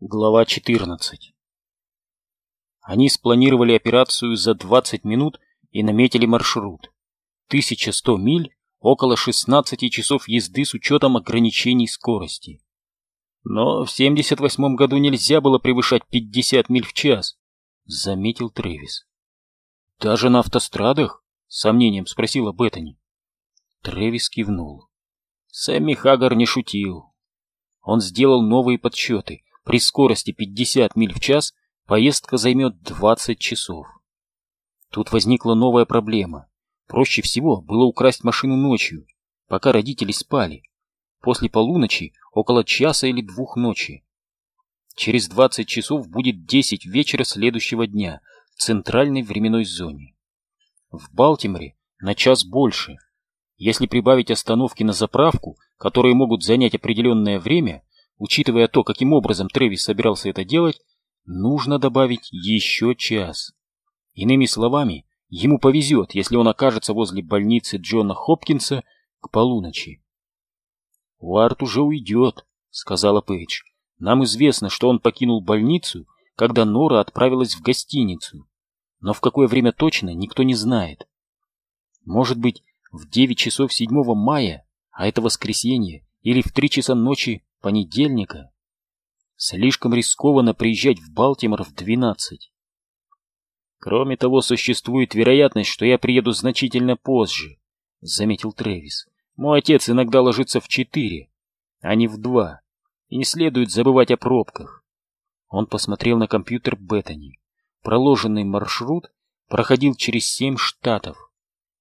Глава 14 Они спланировали операцию за 20 минут и наметили маршрут. 1100 миль, около 16 часов езды с учетом ограничений скорости. Но в 78 году нельзя было превышать 50 миль в час, заметил Трэвис. Даже на автострадах? Сомнением спросила Беттани. Трэвис кивнул. Сэмми Хаггар не шутил. Он сделал новые подсчеты при скорости 50 миль в час поездка займет 20 часов. Тут возникла новая проблема. Проще всего было украсть машину ночью, пока родители спали. После полуночи около часа или двух ночи. Через 20 часов будет 10 вечера следующего дня в центральной временной зоне. В Балтиморе на час больше. Если прибавить остановки на заправку, которые могут занять определенное время, Учитывая то, каким образом Трэвис собирался это делать, нужно добавить еще час. Иными словами, ему повезет, если он окажется возле больницы Джона Хопкинса к полуночи. «Уарт уже уйдет», — сказала Пейдж. «Нам известно, что он покинул больницу, когда Нора отправилась в гостиницу. Но в какое время точно, никто не знает. Может быть, в девять часов 7 мая, а это воскресенье, или в три часа ночи понедельника. Слишком рискованно приезжать в Балтимор в двенадцать. Кроме того, существует вероятность, что я приеду значительно позже, заметил Трэвис. Мой отец иногда ложится в четыре, а не в два. И не следует забывать о пробках. Он посмотрел на компьютер Беттани. Проложенный маршрут проходил через семь штатов.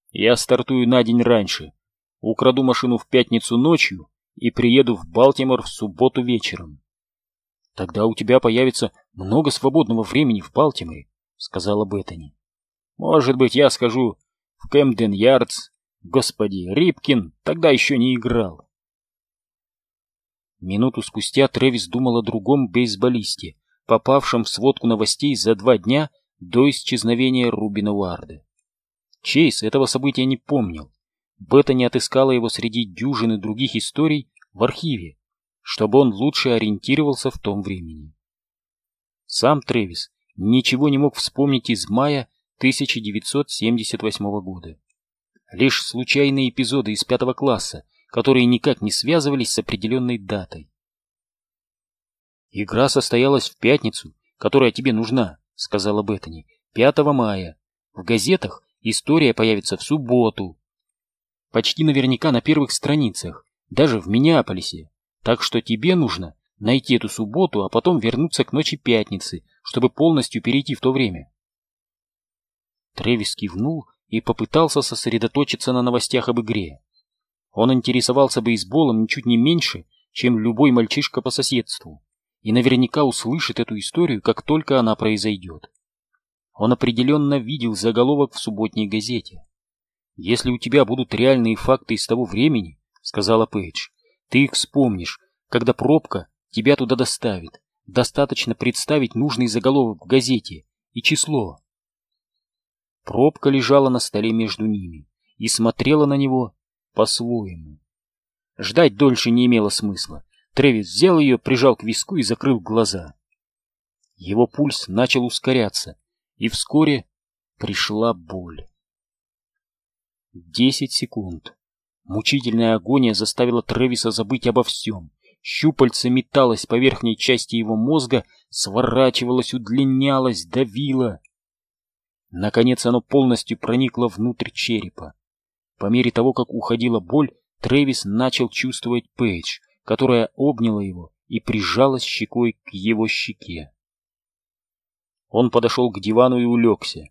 Я стартую на день раньше. Украду машину в пятницу ночью и приеду в Балтимор в субботу вечером. Тогда у тебя появится много свободного времени в Балтиморе, сказала Беттани. Может быть, я схожу в Кэмден-Ярдс. Господи, Рипкин тогда еще не играл. Минуту спустя Трэвис думал о другом бейсболисте, попавшем в сводку новостей за два дня до исчезновения Рубина Уарда. Чейз этого события не помнил, Бета не отыскала его среди дюжины других историй в архиве, чтобы он лучше ориентировался в том времени. Сам Трэвис ничего не мог вспомнить из мая 1978 года. Лишь случайные эпизоды из пятого класса, которые никак не связывались с определенной датой. «Игра состоялась в пятницу, которая тебе нужна», — сказала Беттани, — «5 мая. В газетах история появится в субботу, почти наверняка на первых страницах, даже в Миннеаполисе. Так что тебе нужно найти эту субботу, а потом вернуться к ночи пятницы, чтобы полностью перейти в то время. Тревис кивнул и попытался сосредоточиться на новостях об игре. Он интересовался бейсболом ничуть не меньше, чем любой мальчишка по соседству, и наверняка услышит эту историю, как только она произойдет. Он определенно видел заголовок в субботней газете. «Если у тебя будут реальные факты из того времени, — сказала Пейдж, — ты их вспомнишь, когда пробка тебя туда доставит. Достаточно представить нужный заголовок в газете и число». Пробка лежала на столе между ними и смотрела на него по-своему. Ждать дольше не имело смысла. Тревис взял ее, прижал к виску и закрыл глаза. Его пульс начал ускоряться, и вскоре пришла боль. Десять секунд. Мучительная агония заставила Трэвиса забыть обо всем. Щупальце металось по верхней части его мозга, сворачивалось, удлинялось, давило. Наконец оно полностью проникло внутрь черепа. По мере того, как уходила боль, Трэвис начал чувствовать Пейдж, которая обняла его и прижалась щекой к его щеке. Он подошел к дивану и улегся.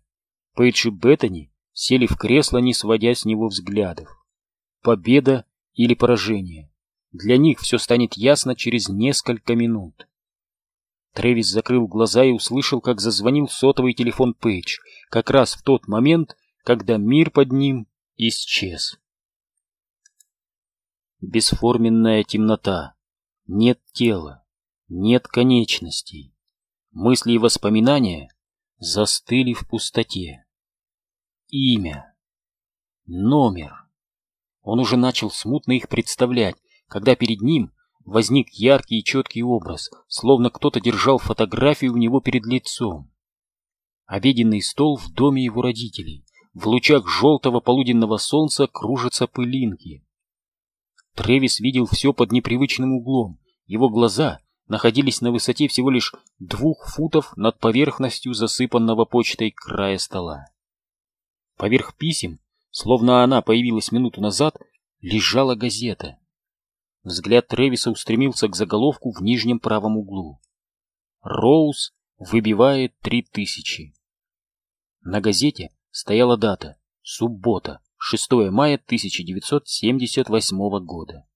Пейдж и Беттани сели в кресло, не сводя с него взглядов. Победа или поражение? Для них все станет ясно через несколько минут. Трэвис закрыл глаза и услышал, как зазвонил сотовый телефон Пейдж, как раз в тот момент, когда мир под ним исчез. Бесформенная темнота. Нет тела. Нет конечностей. Мысли и воспоминания застыли в пустоте. Имя. Номер. Он уже начал смутно их представлять, когда перед ним возник яркий и четкий образ, словно кто-то держал фотографию у него перед лицом. Обеденный стол в доме его родителей. В лучах желтого полуденного солнца кружатся пылинки. Тревис видел все под непривычным углом. Его глаза находились на высоте всего лишь двух футов над поверхностью засыпанного почтой края стола. Поверх писем, словно она появилась минуту назад, лежала газета. Взгляд Тревиса устремился к заголовку в нижнем правом углу. «Роуз выбивает три тысячи». На газете стояла дата — суббота, 6 мая 1978 года.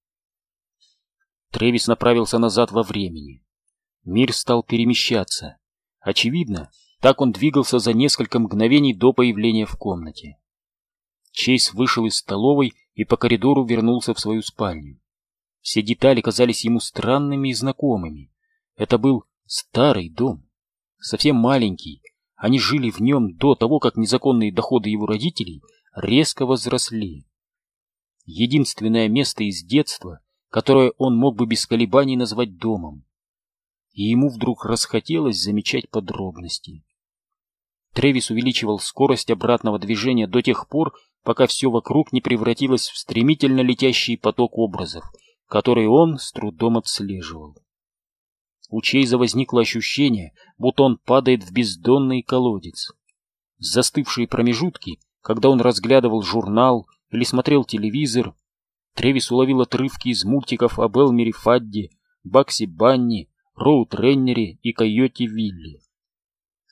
Тревис направился назад во времени. Мир стал перемещаться. Очевидно, так он двигался за несколько мгновений до появления в комнате. Чейз вышел из столовой и по коридору вернулся в свою спальню. Все детали казались ему странными и знакомыми. Это был старый дом, совсем маленький. Они жили в нем до того, как незаконные доходы его родителей резко возросли. Единственное место из детства, которое он мог бы без колебаний назвать домом. И ему вдруг расхотелось замечать подробности. Тревис увеличивал скорость обратного движения до тех пор, пока все вокруг не превратилось в стремительно летящий поток образов — который он с трудом отслеживал. У Чейза возникло ощущение, будто он падает в бездонный колодец. Застывшие промежутки, когда он разглядывал журнал или смотрел телевизор, Тревис уловил отрывки из мультиков об Элмере Фадди, Бакси Банни, Роуд Реннере и Койоте Вилли.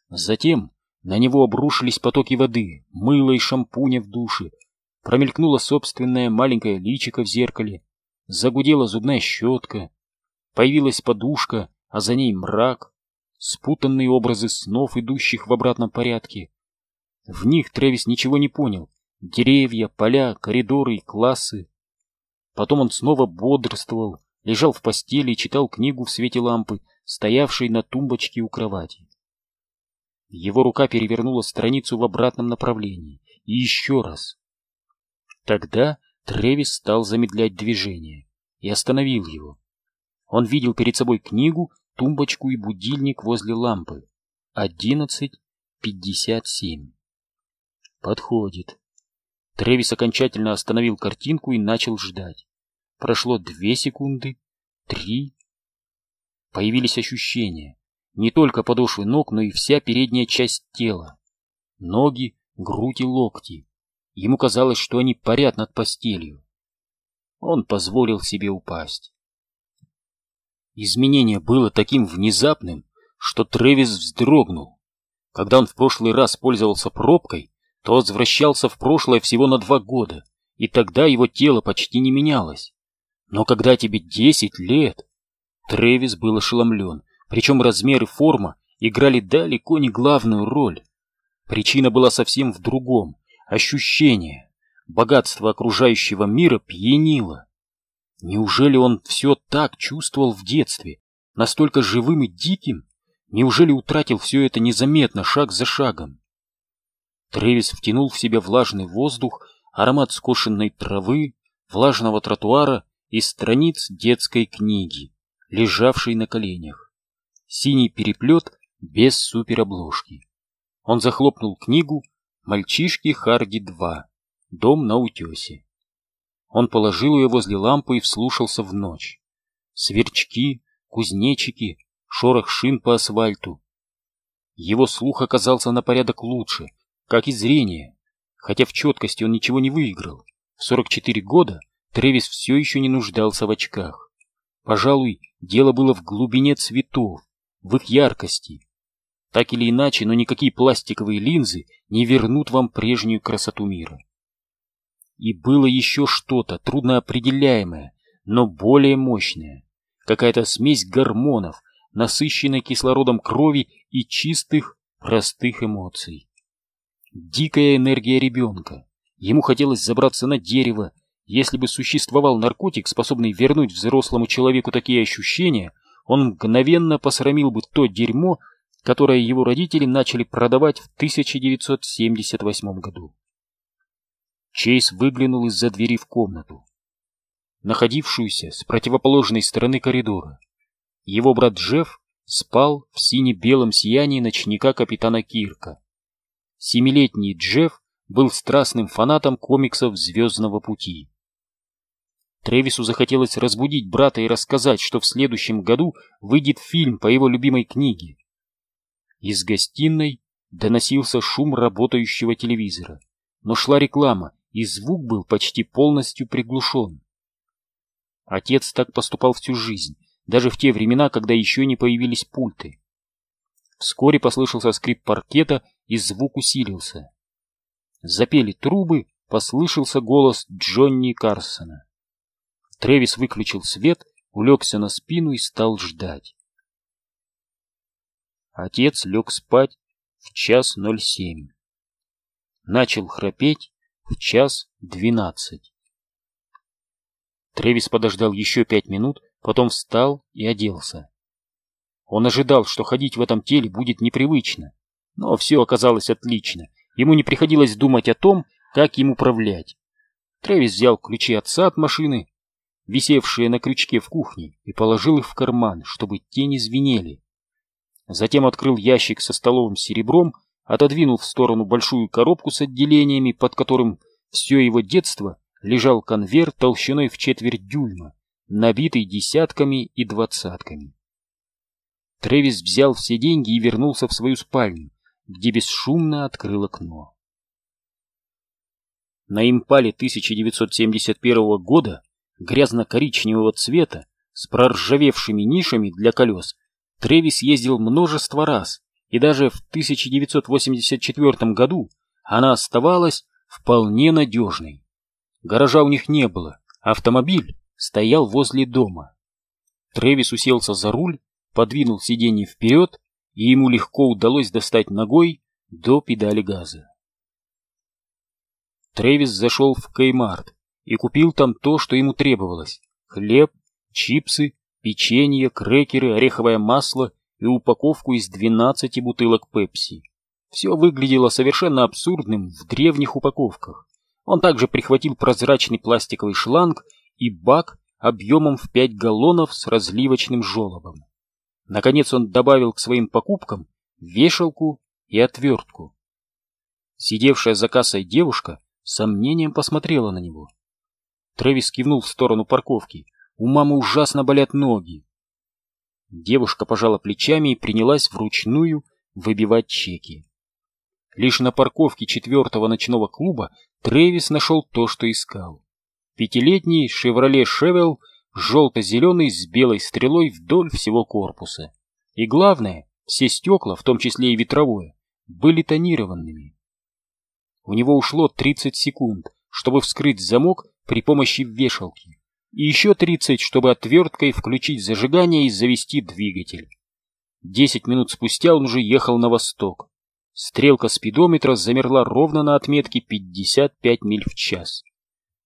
Затем на него обрушились потоки воды, мыла и шампуня в душе, промелькнуло собственное маленькое личико в зеркале, Загудела зубная щетка, появилась подушка, а за ней мрак, спутанные образы снов, идущих в обратном порядке. В них Трэвис ничего не понял. Деревья, поля, коридоры и классы. Потом он снова бодрствовал, лежал в постели и читал книгу в свете лампы, стоявшей на тумбочке у кровати. Его рука перевернула страницу в обратном направлении. И еще раз. Тогда Тревис стал замедлять движение и остановил его. Он видел перед собой книгу, тумбочку и будильник возле лампы. Одиннадцать пятьдесят семь. Подходит. Тревис окончательно остановил картинку и начал ждать. Прошло две секунды, три. Появились ощущения. Не только подошвы ног, но и вся передняя часть тела. Ноги, грудь и локти. Ему казалось, что они парят над постелью. Он позволил себе упасть. Изменение было таким внезапным, что Трэвис вздрогнул. Когда он в прошлый раз пользовался пробкой, то возвращался в прошлое всего на два года, и тогда его тело почти не менялось. Но когда тебе десять лет... Трэвис был ошеломлен, причем размер и форма играли далеко не главную роль. Причина была совсем в другом. Ощущение, богатство окружающего мира пьянило. Неужели он все так чувствовал в детстве, настолько живым и диким? Неужели утратил все это незаметно, шаг за шагом? Тревис втянул в себя влажный воздух, аромат скошенной травы, влажного тротуара и страниц детской книги, лежавшей на коленях. Синий переплет без суперобложки. Он захлопнул книгу Мальчишки Харди-2. Дом на утесе. Он положил ее возле лампы и вслушался в ночь. Сверчки, кузнечики, шорох шин по асфальту. Его слух оказался на порядок лучше, как и зрение, хотя в четкости он ничего не выиграл. В 44 года Тревис все еще не нуждался в очках. Пожалуй, дело было в глубине цветов, в их яркости, так или иначе, но никакие пластиковые линзы не вернут вам прежнюю красоту мира. И было еще что-то трудноопределяемое, но более мощное. Какая-то смесь гормонов, насыщенной кислородом крови и чистых, простых эмоций. Дикая энергия ребенка. Ему хотелось забраться на дерево. Если бы существовал наркотик, способный вернуть взрослому человеку такие ощущения, он мгновенно посрамил бы то дерьмо, которое его родители начали продавать в 1978 году. Чейз выглянул из-за двери в комнату. находившуюся с противоположной стороны коридора. Его брат Джефф спал в сине-белом сиянии ночника капитана Кирка. Семилетний Джефф был страстным фанатом комиксов «Звездного пути». Тревису захотелось разбудить брата и рассказать, что в следующем году выйдет фильм по его любимой книге. Из гостиной доносился шум работающего телевизора, но шла реклама, и звук был почти полностью приглушен. Отец так поступал всю жизнь, даже в те времена, когда еще не появились пульты. Вскоре послышался скрип паркета, и звук усилился. Запели трубы, послышался голос Джонни Карсона. Тревис выключил свет, улегся на спину и стал ждать. Отец лег спать в час ноль семь. Начал храпеть в час двенадцать. Тревис подождал еще пять минут, потом встал и оделся. Он ожидал, что ходить в этом теле будет непривычно, но все оказалось отлично. Ему не приходилось думать о том, как им управлять. Трэвис взял ключи отца от машины, висевшие на крючке в кухне, и положил их в карман, чтобы те не звенели. Затем открыл ящик со столовым серебром, отодвинул в сторону большую коробку с отделениями, под которым все его детство лежал конверт толщиной в четверть дюйма, набитый десятками и двадцатками. Трэвис взял все деньги и вернулся в свою спальню, где бесшумно открыл окно. На импале 1971 года грязно-коричневого цвета с проржавевшими нишами для колес Тревис ездил множество раз, и даже в 1984 году она оставалась вполне надежной. Гаража у них не было, автомобиль стоял возле дома. Тревис уселся за руль, подвинул сиденье вперед, и ему легко удалось достать ногой до педали газа. Тревис зашел в Кеймарт и купил там то, что ему требовалось — хлеб, чипсы, печенье, крекеры, ореховое масло и упаковку из 12 бутылок пепси. Все выглядело совершенно абсурдным в древних упаковках. Он также прихватил прозрачный пластиковый шланг и бак объемом в 5 галлонов с разливочным желобом. Наконец он добавил к своим покупкам вешалку и отвертку. Сидевшая за кассой девушка с сомнением посмотрела на него. Трэвис кивнул в сторону парковки. У мамы ужасно болят ноги. Девушка пожала плечами и принялась вручную выбивать чеки. Лишь на парковке четвертого ночного клуба Трэвис нашел то, что искал. Пятилетний «Шевроле Шевел» желто-зеленый с белой стрелой вдоль всего корпуса. И главное, все стекла, в том числе и ветровое, были тонированными. У него ушло 30 секунд, чтобы вскрыть замок при помощи вешалки, и еще 30, чтобы отверткой включить зажигание и завести двигатель. Десять минут спустя он уже ехал на восток. Стрелка спидометра замерла ровно на отметке 55 миль в час.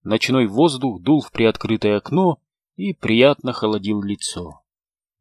Ночной воздух дул в приоткрытое окно и приятно холодил лицо.